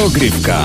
Dogrywka.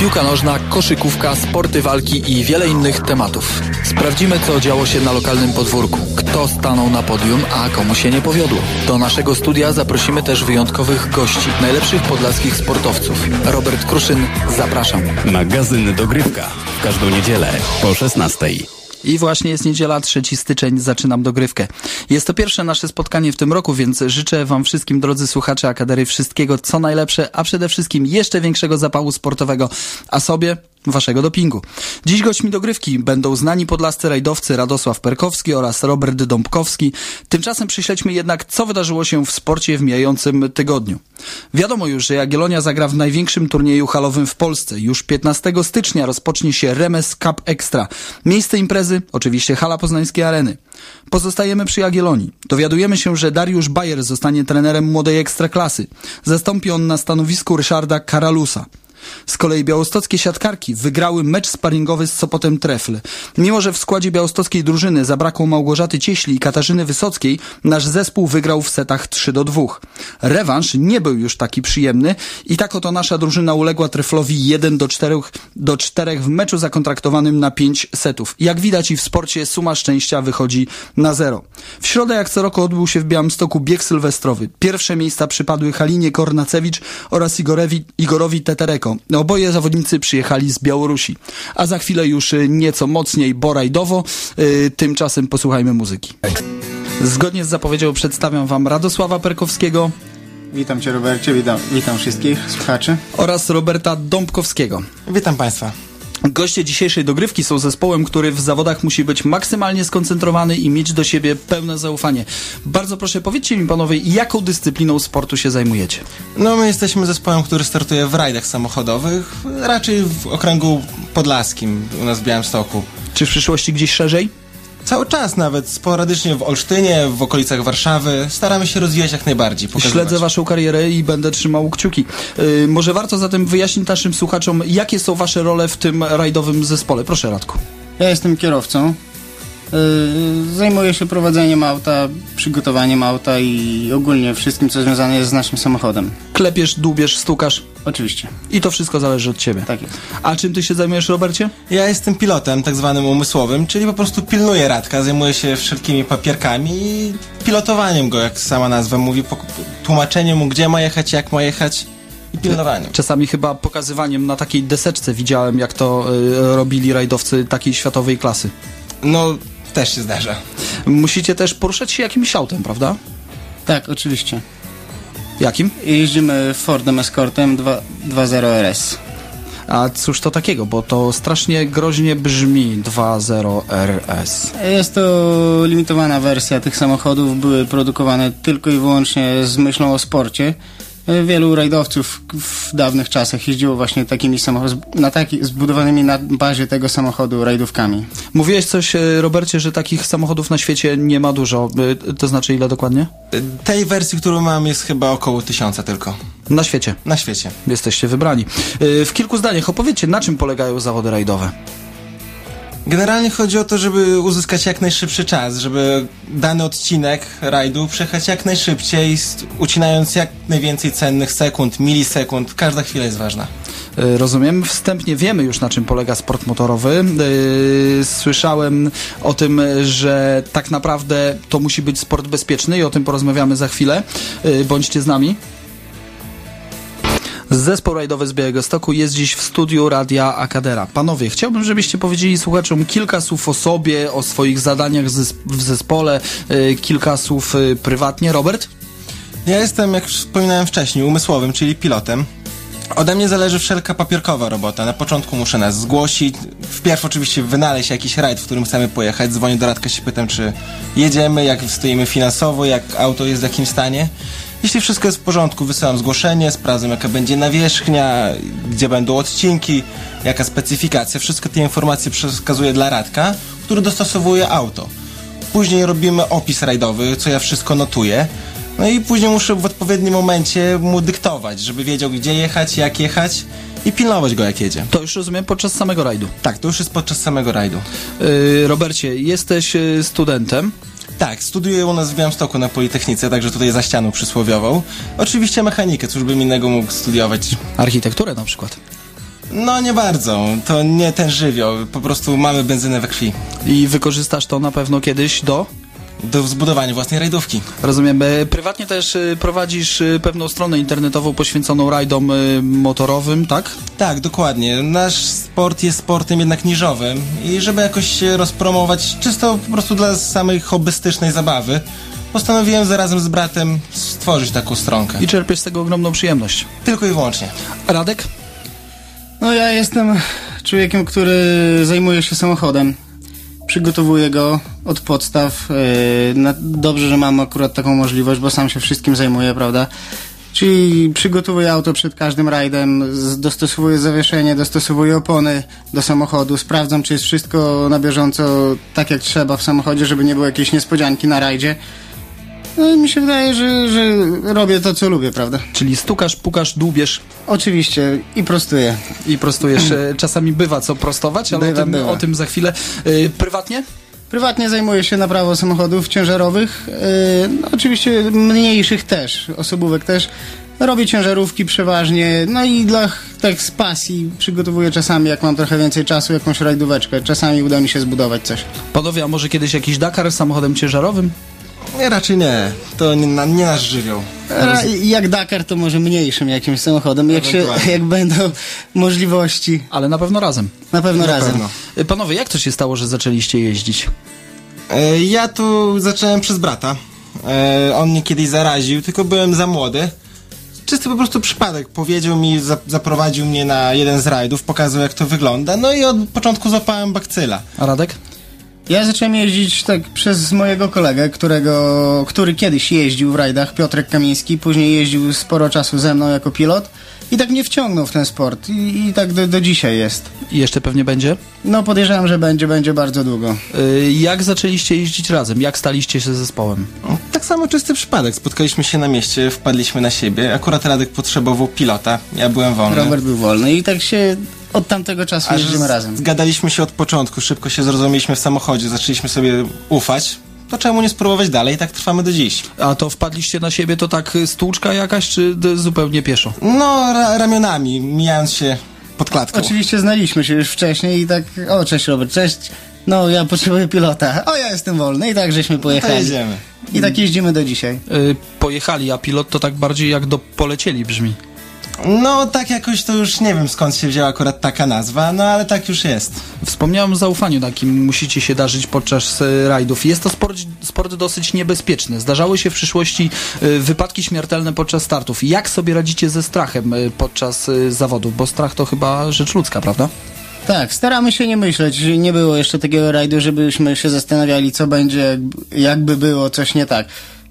Piłka nożna, koszykówka, sporty walki i wiele innych tematów. Sprawdzimy, co działo się na lokalnym podwórku. Kto stanął na podium, a komu się nie powiodło. Do naszego studia zaprosimy też wyjątkowych gości, najlepszych podlaskich sportowców. Robert Kruszyn, zapraszam. Magazyn Dogrywka. W każdą niedzielę po 16. I właśnie jest niedziela, 3 styczeń, zaczynam dogrywkę. Jest to pierwsze nasze spotkanie w tym roku, więc życzę Wam wszystkim, drodzy słuchacze Akadery, wszystkiego co najlepsze, a przede wszystkim jeszcze większego zapału sportowego, a sobie waszego dopingu. Dziś gośćmi dogrywki będą znani podlascy rajdowcy Radosław Perkowski oraz Robert Dąbkowski. Tymczasem przyśledźmy jednak, co wydarzyło się w sporcie w mijającym tygodniu. Wiadomo już, że Jagiellonia zagra w największym turnieju halowym w Polsce. Już 15 stycznia rozpocznie się Remes Cup Extra. Miejsce imprezy, oczywiście hala Poznańskiej Areny. Pozostajemy przy Jagiellonii. Dowiadujemy się, że Dariusz Bayer zostanie trenerem młodej ekstraklasy. Zastąpi on na stanowisku Ryszarda Karalusa. Z kolei białostockie siatkarki wygrały mecz sparingowy z Sopotem Trefl. Mimo, że w składzie białostockiej drużyny zabrakło Małgorzaty Cieśli i Katarzyny Wysockiej, nasz zespół wygrał w setach 3 do 2. Rewanż nie był już taki przyjemny i tak oto nasza drużyna uległa Treflowi 1 do 4, do 4 w meczu zakontraktowanym na 5 setów. Jak widać i w sporcie suma szczęścia wychodzi na zero. W środę jak co roku odbył się w Białymstoku bieg sylwestrowy. Pierwsze miejsca przypadły Halinie Kornacewicz oraz Igorowi, Igorowi Tetereko. Oboje zawodnicy przyjechali z Białorusi. A za chwilę już y, nieco mocniej borajdowo. Yy, tymczasem posłuchajmy muzyki. Zgodnie z zapowiedzią przedstawiam wam Radosława Perkowskiego Witam Cię Robercie, witam, witam wszystkich słuchaczy. oraz Roberta Dąbkowskiego. Witam Państwa. Goście dzisiejszej dogrywki są zespołem, który w zawodach musi być maksymalnie skoncentrowany i mieć do siebie pełne zaufanie. Bardzo proszę, powiedzcie mi panowie, jaką dyscypliną sportu się zajmujecie? No, my jesteśmy zespołem, który startuje w rajdach samochodowych, raczej w okręgu podlaskim u nas w Białymstoku. Czy w przyszłości gdzieś szerzej? Cały czas nawet, sporadycznie w Olsztynie, w okolicach Warszawy. Staramy się rozwijać jak najbardziej, pokazywać. Śledzę waszą karierę i będę trzymał kciuki. Yy, może warto zatem wyjaśnić naszym słuchaczom, jakie są wasze role w tym rajdowym zespole. Proszę Radku. Ja jestem kierowcą. Yy, zajmuję się prowadzeniem auta, przygotowaniem auta i ogólnie wszystkim, co związane jest z naszym samochodem. Klepiesz, dłubiesz, stukasz Oczywiście, i to wszystko zależy od ciebie. tak jest. A czym ty się zajmujesz, Robercie? Ja jestem pilotem, tak zwanym umysłowym, czyli po prostu pilnuję Radka, zajmuję się wszelkimi papierkami i pilotowaniem go, jak sama nazwa mówi, tłumaczeniem mu, gdzie ma jechać, jak ma jechać i pilnowaniem. Czasami chyba pokazywaniem na takiej deseczce widziałem, jak to y, robili rajdowcy takiej światowej klasy. No, też się zdarza. Musicie też poruszać się jakimś autem, prawda? Tak, oczywiście. Jakim? Jeździmy Fordem Escortem 2- 2.0 RS. A cóż to takiego, bo to strasznie groźnie brzmi 2.0 RS. Jest to limitowana wersja tych samochodów, były produkowane tylko i wyłącznie z myślą o sporcie. Wielu rajdowców w dawnych czasach jeździło właśnie takimi samochodami, na taki, zbudowanymi na bazie tego samochodu rajdówkami. Mówiłeś coś, y, Robercie, że takich samochodów na świecie nie ma dużo. Y, To znaczy ile dokładnie? Tej wersji, którą mam, jest chyba około tysiąca tylko. Na świecie. Na świecie. Jesteście wybrani. W kilku zdaniach opowiedzcie, na czym polegają zawody rajdowe. Generalnie chodzi o to, żeby uzyskać jak najszybszy czas, żeby dany odcinek rajdu przejechać jak najszybciej, ucinając jak najwięcej cennych sekund, milisekund. Każda chwila jest ważna. Y, Rozumiem. Wstępnie wiemy już, na czym polega sport motorowy. Y, Słyszałem o tym, że tak naprawdę to musi być sport bezpieczny i o tym porozmawiamy za chwilę. Y, Bądźcie z nami. Zespół rajdowy z Białego Stoku jest dziś w studiu Radia Akadera. Panowie, chciałbym, żebyście powiedzieli słuchaczom kilka słów o sobie, o swoich zadaniach w zespole, y, kilka słów y, prywatnie. Robert? Ja jestem, jak wspominałem wcześniej, umysłowym, czyli pilotem. Ode mnie zależy wszelka papierkowa robota. Na początku muszę nas zgłosić. Wpierw oczywiście wynaleźć jakiś rajd, w którym chcemy pojechać. Dzwonię do Radka, się pytam, czy jedziemy, jak stoimy finansowo, jak auto jest w jakim stanie. Jeśli wszystko jest w porządku, wysyłam zgłoszenie, sprawdzam jaka będzie nawierzchnia, gdzie będą odcinki, jaka specyfikacja. Wszystkie te informacje przekazuję dla Radka, który dostosowuje auto. Później robimy opis rajdowy, co ja wszystko notuję. No i później muszę w odpowiednim momencie mu dyktować, żeby wiedział gdzie jechać, jak jechać i pilnować go jak jedzie. To już rozumiem podczas samego rajdu. Tak, to już jest podczas samego rajdu. Yy, Robercie, jesteś y, studentem. Tak, studiuję u nas w Białymstoku na Politechnice, także tutaj za ścianą przysłowiową. Oczywiście mechanikę, cóż bym innego mógł studiować. Architekturę na przykład. No nie bardzo, to nie ten żywioł, po prostu mamy benzynę we krwi. I wykorzystasz to na pewno kiedyś do... Do zbudowania własnej rajdówki. Rozumiem. Prywatnie też e, prowadzisz e, pewną stronę internetową poświęconą rajdom e, motorowym, tak? Tak, dokładnie. Nasz sport jest sportem jednak niżowym i żeby jakoś się rozpromować czysto po prostu dla samej hobbystycznej zabawy, postanowiłem zarazem z bratem stworzyć taką stronkę. I czerpiesz z tego ogromną przyjemność. Tylko i wyłącznie. Radek? No ja jestem człowiekiem, który zajmuje się samochodem. Przygotowuję go od podstaw. Na, dobrze, że mam akurat taką możliwość, bo sam się wszystkim zajmuję, prawda? Czyli przygotowuję auto przed każdym rajdem, dostosowuję zawieszenie, dostosowuję opony do samochodu, sprawdzam, czy jest wszystko na bieżąco tak jak trzeba w samochodzie, żeby nie było jakiejś niespodzianki na rajdzie. No i mi się wydaje, że, że robię to, co lubię, prawda? Czyli stukasz, pukasz, dłubiesz Oczywiście i prostuję. i prostujesz. E, Czasami bywa co prostować, ale Bywa, o, tym, bywa. o tym za chwilę. E, Prywatnie? Prywatnie zajmuję się naprawą samochodów ciężarowych, yy, no, oczywiście mniejszych też, osobówek też. Robię ciężarówki przeważnie, no i dla tak z pasji przygotowuję czasami, jak mam trochę więcej czasu, jakąś rajdóweczkę. Czasami uda mi się zbudować coś. Panowie, a może kiedyś jakiś Dakar samochodem ciężarowym? Nie, raczej nie. To nie, na- nie nasz żywioł. Jak Dakar, to może mniejszym jakimś samochodem, jak, się, jak będą możliwości, Ale na pewno razem. na pewno Na razem. pewno. E, Panowie, jak to się stało, że zaczęliście jeździć? E, Ja tu zacząłem przez brata. E, On mnie kiedyś zaraził, tylko byłem za młody. Czysty po prostu przypadek. Powiedział mi, za- zaprowadził mnie na jeden z rajdów, pokazał jak to wygląda. No i od początku złapałem bakcyla. A Radek? Ja zacząłem jeździć tak przez mojego kolegę, którego, który kiedyś jeździł w rajdach, Piotrek Kamiński, później jeździł sporo czasu ze mną jako pilot i tak mnie wciągnął w ten sport i, i tak do, do dzisiaj jest. I jeszcze pewnie będzie. No podejrzewam, że będzie, będzie bardzo długo. E, Jak zaczęliście jeździć razem? Jak staliście się zespołem? Tak samo czysty przypadek. Spotkaliśmy się na mieście, wpadliśmy na siebie. Akurat Radek potrzebował pilota, ja byłem wolny. Robert był wolny i tak się od tamtego czasu Aż jeździmy razem. Zgadaliśmy się od początku, szybko się zrozumieliśmy w samochodzie, zaczęliśmy sobie ufać. To czemu nie spróbować dalej? I tak trwamy do dziś. A to wpadliście na siebie to tak stłuczka jakaś, czy zupełnie pieszo? No, ra ramionami, mijając się pod klatką. Oczywiście znaliśmy się już wcześniej i tak, o cześć Robert, cześć. No ja potrzebuję pilota, o ja jestem wolny i tak żeśmy To pojechali. jedziemy. I tak jeździmy do dzisiaj. Y, Pojechali, a pilot to tak bardziej jak do polecieli brzmi. No, tak jakoś to już nie wiem skąd się wzięła akurat taka nazwa, no ale tak już jest. Wspomniałem o zaufaniu, na jakim musicie się darzyć podczas e, rajdów. Jest to sport, sport dosyć niebezpieczny. Zdarzały się w przyszłości e, wypadki śmiertelne podczas startów. Jak sobie radzicie ze strachem e, podczas zawodów? Bo strach to chyba rzecz ludzka, prawda? Tak, staramy się nie myśleć. Nie było jeszcze takiego rajdu, żebyśmy się zastanawiali, co będzie, jakby było coś nie tak.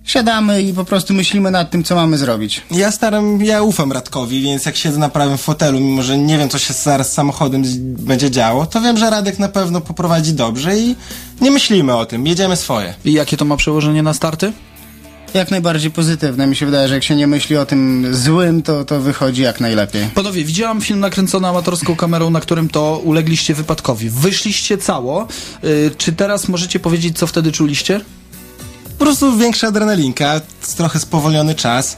Siadamy i po prostu myślimy nad tym, co mamy zrobić. Ja staram, ja ufam Radkowi, więc jak siedzę na prawym fotelu, mimo że nie wiem, co się zaraz z samochodem będzie działo, to wiem, że Radek na pewno poprowadzi dobrze i nie myślimy o tym, jedziemy swoje. I jakie to ma przełożenie na starty? Jak najbardziej pozytywne. Mi się wydaje, że jak się nie myśli o tym złym, to, to wychodzi jak najlepiej. Panowie, widziałam film nakręcony amatorską kamerą, na którym to ulegliście wypadkowi. Wyszliście cało. Y, Czy teraz możecie powiedzieć, co wtedy czuliście? Po prostu większa adrenalinka, trochę spowolniony czas,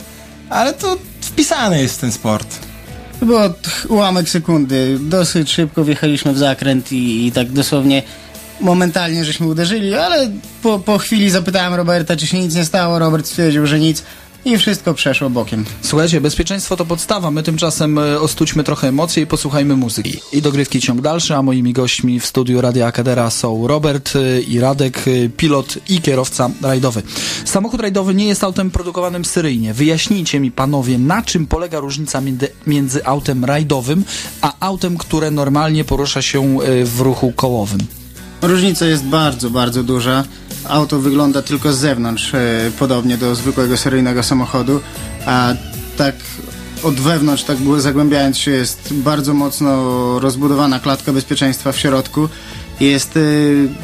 ale to wpisane jest ten sport. To było ułamek sekundy. Dosyć szybko wjechaliśmy w zakręt i, i tak dosłownie momentalnie żeśmy uderzyli, ale po, po chwili zapytałem Roberta, czy się nic nie stało. Robert stwierdził, że nic i wszystko przeszło bokiem. Słuchajcie, bezpieczeństwo to podstawa. My tymczasem e, ostućmy trochę emocje i posłuchajmy muzyki. I dogrywki ciąg dalszy, a moimi gośćmi w studiu Radia Akadera są Robert e, i Radek, e, pilot i kierowca rajdowy. Samochód rajdowy nie jest autem produkowanym seryjnie. Wyjaśnijcie mi, panowie, na czym polega różnica między, między autem rajdowym, a autem, które normalnie porusza się w ruchu kołowym. Różnica jest bardzo, bardzo duża. Auto wygląda tylko z zewnątrz e, podobnie do zwykłego seryjnego samochodu, a tak od wewnątrz, tak zagłębiając się, jest bardzo mocno rozbudowana klatka bezpieczeństwa w środku. Jest e,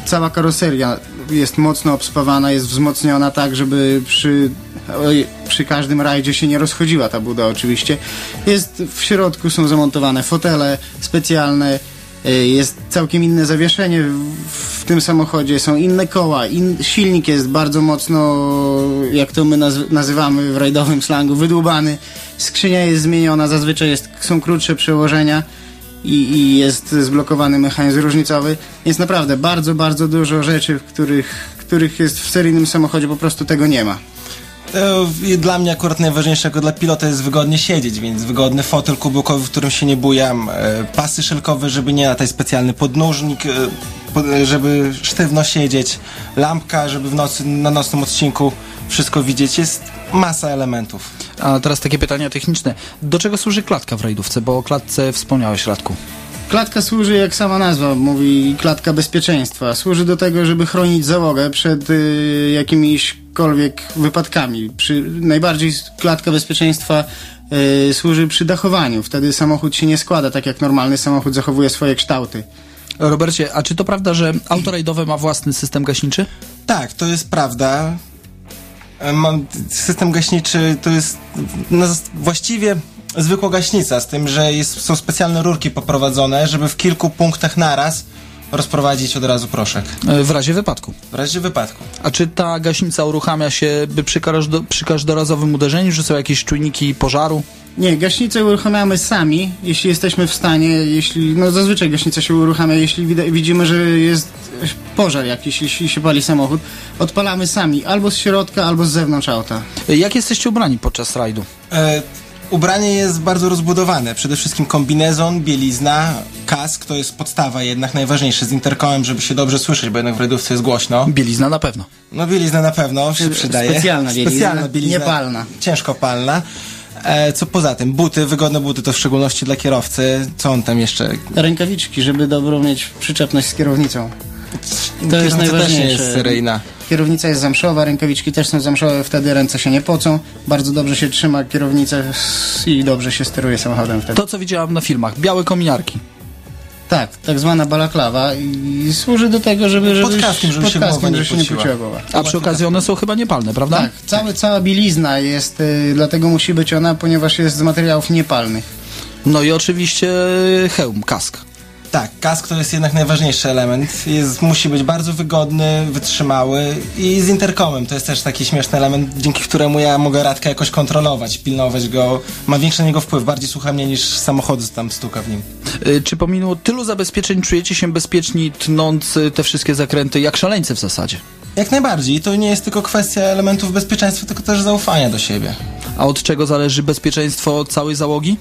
cała karoseria, jest mocno obspawana, jest wzmocniona tak, żeby przy, przy każdym rajdzie się nie rozchodziła ta buda oczywiście. Jest w środku są zamontowane fotele specjalne, Jest całkiem inne zawieszenie. W tym samochodzie, są inne koła, in, silnik jest bardzo mocno, jak to my naz nazywamy w rajdowym slangu, wydłubany. Skrzynia jest zmieniona, zazwyczaj jest, są krótsze przełożenia i, i jest zblokowany mechanizm różnicowy. Jest naprawdę bardzo, bardzo dużo rzeczy, których, których jest w seryjnym samochodzie, po prostu tego nie ma. E, Dla mnie akurat najważniejsze jako dla pilota jest wygodnie siedzieć, więc wygodny fotel kubełkowy, w którym się nie bujam, e, pasy szelkowe, żeby nie latać specjalny podnóżnik, e, pod- e, żeby sztywno siedzieć, lampka, żeby w nocy, na nocnym odcinku wszystko widzieć. Jest masa elementów. A teraz takie pytania techniczne. Do czego służy klatka w rajdówce? Bo o klatce wspomniałeś, Radku. Klatka służy, jak sama nazwa mówi, klatka bezpieczeństwa. Służy do tego, żeby chronić załogę przed y, jakimiśkolwiek wypadkami. Przy, najbardziej klatka bezpieczeństwa y, służy przy dachowaniu. Wtedy samochód się nie składa tak jak normalny samochód zachowuje swoje kształty. Robercie, a czy to prawda, że auto rajdowe ma własny system gaśniczy? Tak, to jest prawda. E, Mam system gaśniczy to jest no, właściwie zwykła gaśnica, z tym, że jest, są specjalne rurki poprowadzone, żeby w kilku punktach naraz rozprowadzić od razu proszek. E, W razie wypadku. W razie wypadku. A czy ta gaśnica uruchamia się by przy, każdo, przy każdorazowym uderzeniu, że są jakieś czujniki pożaru? Nie, gaśnicę uruchamiamy sami, jeśli jesteśmy w stanie, jeśli, no zazwyczaj gaśnica się uruchamia, jeśli widzimy, że jest pożar jakiś, jeśli się pali samochód, odpalamy sami, albo z środka, albo z zewnątrz auta. E, Jak jesteście ubrani podczas rajdu? E, ubranie jest bardzo rozbudowane. Przede wszystkim kombinezon, bielizna, kask to jest podstawa jednak najważniejsze z interkomem, żeby się dobrze słyszeć, bo jednak w rajdówce jest głośno. Bielizna na pewno. No bielizna na pewno się przydaje. specjalna bielizna, Specjalna bielizna. niepalna. Ciężko palna. E, co poza tym? Buty, wygodne buty to w szczególności dla kierowcy. Co on tam jeszcze? Rękawiczki, żeby dobrą mieć przyczepność z kierownicą. To jest Kierownica też najważniejsze. jest seryjna. Kierownica jest zamszowa, rękawiczki też są zamszowe, wtedy ręce się nie pocą, bardzo dobrze się trzyma kierownicę i dobrze się steruje samochodem wtedy. To, co widziałam na filmach. Białe kominiarki. Tak, tak zwana balaklawa i służy do tego, żeby... żeby Pod kaskiem, żeby się pod głowa żeby się nie pociła głowa. A przy okazji one są chyba niepalne, prawda? Tak, cały, cała bielizna jest, y, dlatego musi być ona, ponieważ jest z materiałów niepalnych. No i oczywiście hełm, kask. Tak, kask to jest jednak najważniejszy element. Jest, musi być bardzo wygodny, wytrzymały i z interkomem. To jest też taki śmieszny element, dzięki któremu ja mogę Radka jakoś kontrolować, pilnować go. Ma większy na niego wpływ, bardziej słucha mnie niż samochód tam stuka w nim. Y, Czy pomimo tylu zabezpieczeń czujecie się bezpieczni, tnąc y, te wszystkie zakręty, jak szaleńcy w zasadzie? Jak najbardziej. To nie jest tylko kwestia elementów bezpieczeństwa, tylko też zaufania do siebie. A od czego zależy bezpieczeństwo całej załogi?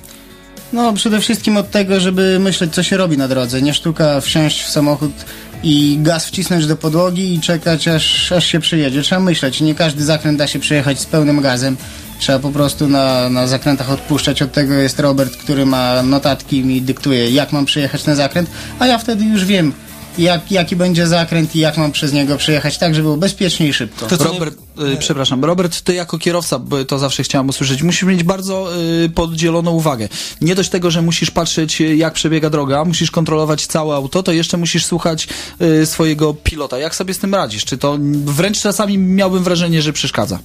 No, przede wszystkim od tego, żeby myśleć, co się robi na drodze. Nie sztuka wsiąść w samochód i gaz wcisnąć do podłogi i czekać, aż, aż się przyjedzie. Trzeba myśleć. Nie każdy zakręt da się przejechać z pełnym gazem. Trzeba po prostu na, na zakrętach odpuszczać. Od tego jest Robert, który ma notatki i mi dyktuje, jak mam przyjechać na zakręt, a ja wtedy już wiem, jak, jaki będzie zakręt i jak mam przez niego przejechać, tak, żeby było bezpiecznie i szybko. To Robert, y, przepraszam, Robert, ty jako kierowca, bo to zawsze chciałem usłyszeć, musisz mieć bardzo y, podzieloną uwagę. Nie dość tego, że musisz patrzeć, y, jak przebiega droga, musisz kontrolować całe auto, to jeszcze musisz słuchać y, swojego pilota. Jak sobie z tym radzisz? Czy to wręcz czasami miałbym wrażenie, że przeszkadza?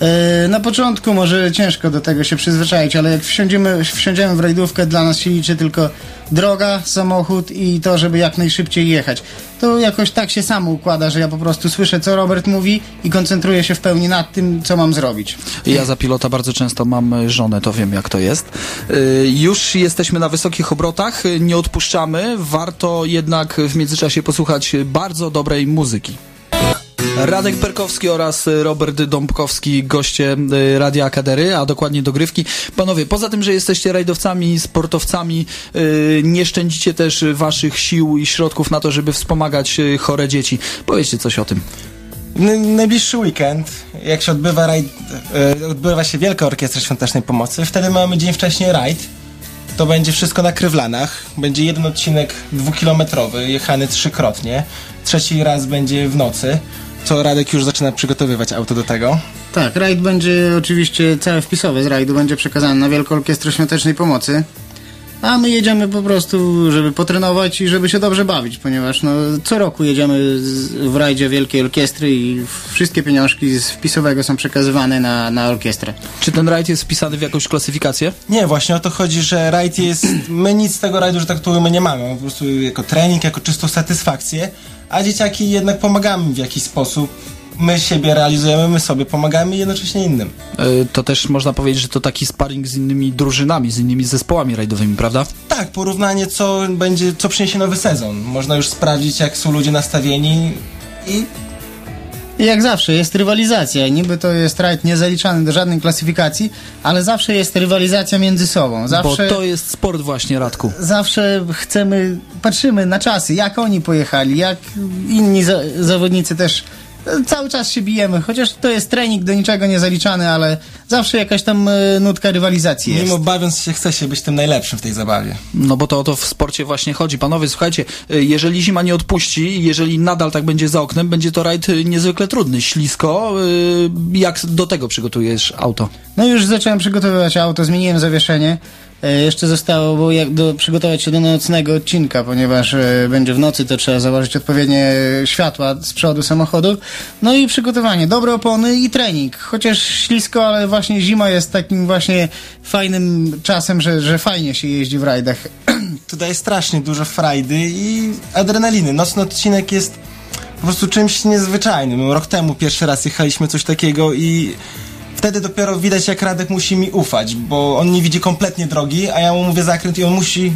E, Na początku może ciężko do tego się przyzwyczaić, ale jak wsiądziemy, wsiądziemy w rajdówkę, dla nas się liczy tylko droga, samochód i to, żeby jak najszybciej jechać. To jakoś tak się samo układa, że ja po prostu słyszę, co Robert mówi i koncentruję się w pełni nad tym, co mam zrobić. Ja za pilota bardzo często mam żonę, to wiem jak to jest. Y, Już jesteśmy na wysokich obrotach, nie odpuszczamy, warto jednak w międzyczasie posłuchać bardzo dobrej muzyki. Radek Perkowski oraz y, Robert Dąbkowski, goście y, Radia Akadery, a dokładnie dogrywki. Panowie, poza tym, że jesteście rajdowcami, sportowcami, y, nie szczędzicie też waszych sił i środków na to, żeby wspomagać chore dzieci. Powiedzcie coś o tym. Najbliższy weekend, jak się odbywa rajd, odbywa się Wielka Orkiestra Świątecznej Pomocy, wtedy mamy dzień wcześniej rajd. To będzie wszystko na Krywlanach. Będzie jeden odcinek dwukilometrowy, jechany trzykrotnie. Trzeci raz będzie w nocy. Co Radek już zaczyna przygotowywać auto do tego. Tak, rajd będzie oczywiście, całe wpisowe z rajdu będzie przekazany na Wielką Orkiestrę Świątecznej Pomocy. A my jedziemy po prostu, żeby potrenować i żeby się dobrze bawić, ponieważ no, co roku jedziemy z, w rajdzie Wielkiej Orkiestry i wszystkie pieniążki z wpisowego są przekazywane na, na orkiestrę. Czy ten rajd jest wpisany w jakąś klasyfikację? Nie, właśnie o to chodzi, że rajd jest. My nic z tego rajdu, że tak ujmę, nie mamy. Po prostu jako trening, jako czystą satysfakcję, a dzieciaki jednak pomagamy w jakiś sposób. My siebie realizujemy, my sobie pomagamy i jednocześnie innym. Y, To też można powiedzieć, że to taki sparring z innymi drużynami, z innymi zespołami rajdowymi, prawda? Tak, porównanie, co będzie, co przyniesie nowy sezon. Można już sprawdzić, jak są ludzie nastawieni i I jak zawsze jest rywalizacja. Niby to jest rajd niezaliczany do żadnej klasyfikacji, ale zawsze jest rywalizacja między sobą. Zawsze... Bo to jest sport właśnie, Radku. zawsze chcemy, patrzymy na czasy, jak oni pojechali, jak inni za, zawodnicy też. E, Cały czas się bijemy, chociaż to jest trening do niczego nie zaliczany, ale zawsze jakaś tam e, nutka rywalizacji jest. mimo bawiąc się, chce się być tym najlepszym w tej zabawie. No bo to o to w sporcie właśnie chodzi. Panowie, słuchajcie, y, jeżeli zima nie odpuści, jeżeli nadal tak będzie za oknem, będzie to rajd y, niezwykle trudny, ślisko. Jak do tego przygotujesz auto? No już zacząłem przygotowywać auto, zmieniłem zawieszenie. E, Jeszcze zostało bo jak do, przygotować się do nocnego odcinka, ponieważ e, będzie w nocy, to trzeba założyć odpowiednie światła z przodu samochodu. No i przygotowanie, dobre opony i trening. Chociaż ślisko, ale właśnie zima jest takim właśnie fajnym czasem, że, że fajnie się jeździ w rajdach. Tu daje strasznie dużo frajdy i adrenaliny. Nocny odcinek jest po prostu czymś niezwyczajnym. Rok temu pierwszy raz jechaliśmy coś takiego i wtedy dopiero widać, jak Radek musi mi ufać, bo on nie widzi kompletnie drogi, a ja mu mówię zakręt i on musi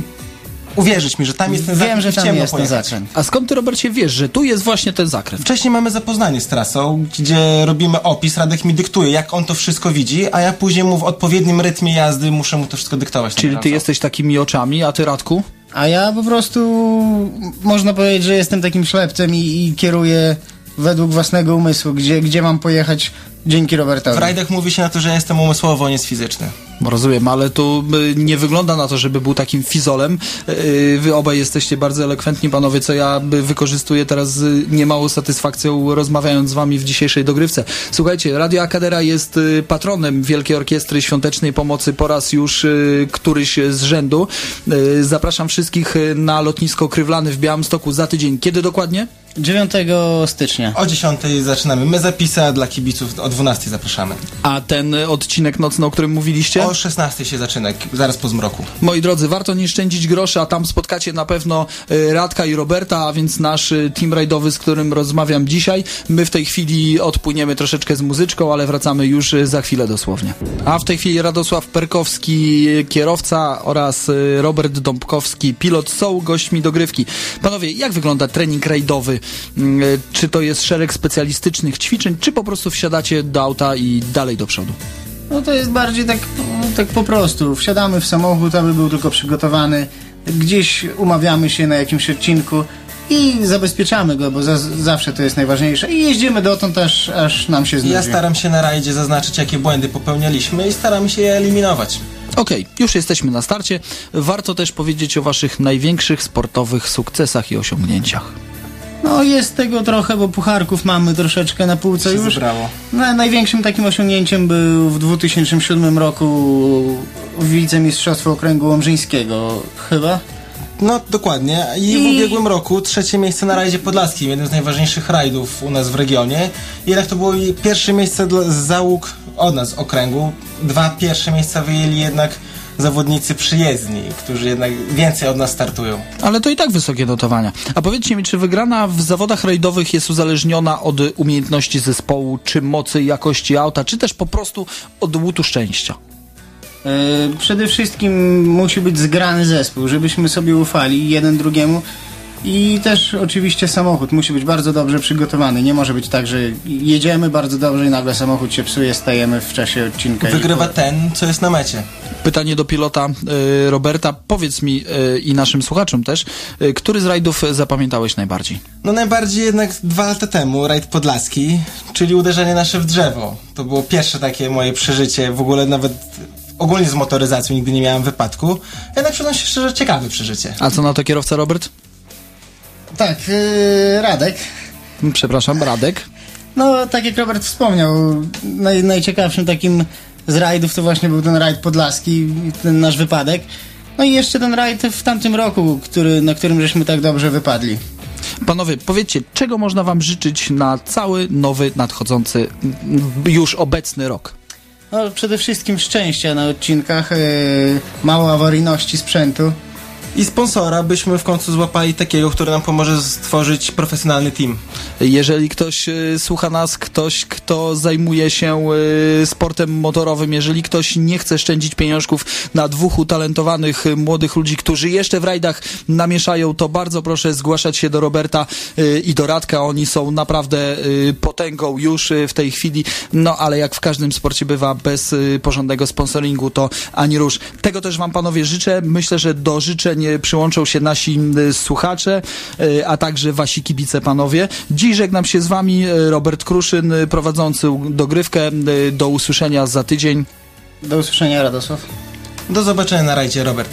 uwierzyć mi, że tam jest ten zakręt Wiem, że tam jest ten pojechać. zakręt. A skąd ty, Robercie, wiesz, że tu jest właśnie ten zakręt? Wcześniej mamy zapoznanie z trasą, gdzie robimy opis, Radek mi dyktuje, jak on to wszystko widzi, a ja później mu w odpowiednim rytmie jazdy muszę mu to wszystko dyktować. Czyli ty jesteś takimi oczami, a ty, Radku? A ja po prostu można powiedzieć, że jestem takim ślepcem i, i kieruję według własnego umysłu, gdzie, gdzie mam pojechać dzięki W Robertowi. rajdach mówi się na to, że ja jestem umysłowo, nie jest fizyczny. Rozumiem, ale tu y, nie wygląda na to, żeby był takim fizolem. Y, Wy obaj jesteście bardzo elokwentni, panowie, co ja y, wykorzystuję teraz z niemałą satysfakcją rozmawiając z wami w dzisiejszej dogrywce. Słuchajcie, Radio Akadera jest y, patronem Wielkiej Orkiestry Świątecznej Pomocy po raz już y, któryś z rzędu. Y, Zapraszam wszystkich y, na lotnisko Krywlany w Białymstoku za tydzień. Kiedy dokładnie? 9 stycznia. O 10 zaczynamy my zapisy, a dla kibiców o 12 zapraszamy. A ten y, odcinek nocny, o którym mówiliście? O 16 się zaczyna, zaraz po zmroku. Moi drodzy, warto nie szczędzić groszy, a tam spotkacie na pewno y, Radka i Roberta, a więc nasz y, team rajdowy, z którym rozmawiam dzisiaj. My w tej chwili odpłyniemy troszeczkę z muzyczką, ale wracamy już za chwilę dosłownie. A w tej chwili Radosław Perkowski, kierowca oraz Robert Dąbkowski, pilot, są gośćmi dogrywki. Panowie, jak wygląda trening rajdowy? Mm, y, Czy to jest szereg specjalistycznych ćwiczeń, czy po prostu wsiadacie do auta i dalej do przodu? No to jest bardziej tak, tak po prostu. Wsiadamy w samochód, aby był tylko przygotowany. Gdzieś umawiamy się na jakimś odcinku i zabezpieczamy go, bo za, zawsze to jest najważniejsze. I jeździmy dotąd, aż, aż nam się znudzi. Ja staram się na rajdzie zaznaczyć, jakie błędy popełnialiśmy i staramy się je eliminować. Okej, już jesteśmy na starcie. Warto też powiedzieć o waszych największych sportowych sukcesach i osiągnięciach. No jest tego trochę, bo pucharków mamy troszeczkę na półce już. zebrało. Na, największym takim osiągnięciem był w 2007 roku wicemistrzostwo okręgu łomżyńskiego, chyba. No, dokładnie. I, w I- ubiegłym roku trzecie miejsce na rajdzie podlaskim, jeden z najważniejszych rajdów u nas w regionie. Jednak to było pierwsze miejsce dla załóg od nas okręgu. Dwa pierwsze miejsca wyjęli jednak zawodnicy przyjezdni, którzy jednak więcej od nas startują. Ale to i tak wysokie notowania. A powiedzcie mi, czy wygrana w zawodach rajdowych jest uzależniona od umiejętności zespołu, czy mocy i jakości auta, czy też po prostu od łutu szczęścia? E, Przede wszystkim musi być zgrany zespół, żebyśmy sobie ufali jeden drugiemu. I też oczywiście samochód musi być bardzo dobrze przygotowany. Nie może być tak, że jedziemy bardzo dobrze i nagle samochód się psuje, stajemy w czasie odcinka. i- Wygrywa ten, co jest na mecie. Pytanie do pilota y, Roberta. Powiedz mi y, i naszym słuchaczom też, y, który z rajdów zapamiętałeś najbardziej? No najbardziej jednak dwa lata temu rajd podlaski, czyli uderzenie nasze w drzewo. To było pierwsze takie moje przeżycie, w ogóle nawet ogólnie z motoryzacją nigdy nie miałem wypadku. Jednak przyznam się szczerze, ciekawe przeżycie. A co na to kierowca Robert? Tak, e, Radek. Przepraszam, Radek. No, tak jak Robert wspomniał, naj, najciekawszym takim z rajdów to właśnie był ten rajd podlaski, ten nasz wypadek. No i jeszcze ten rajd w tamtym roku, który, na którym żeśmy tak dobrze wypadli. Panowie, powiedzcie, czego można wam życzyć na cały nowy, nadchodzący, już obecny rok? No, przede wszystkim szczęścia na odcinkach, e, mało awaryjności sprzętu. I sponsora, byśmy w końcu złapali takiego, który nam pomoże stworzyć profesjonalny team. Jeżeli ktoś y, słucha nas, ktoś, kto zajmuje się y, sportem motorowym, jeżeli ktoś nie chce szczędzić pieniążków na dwóch utalentowanych y, młodych ludzi, którzy jeszcze w rajdach namieszają, to bardzo proszę zgłaszać się do Roberta i do Radka. Oni są naprawdę potęgą już w tej chwili, no ale jak w każdym sporcie bywa, bez porządnego sponsoringu to ani rusz. Tego też wam panowie życzę. Myślę, że do życzeń y, przyłączą się nasi y, słuchacze, y, a także wasi kibice panowie. Dziś żegnam się z wami, y, Robert Kruszyn, prowadzący dogrywkę. Do usłyszenia za tydzień. Do usłyszenia, Radosław. Do zobaczenia na rajdzie, Robert.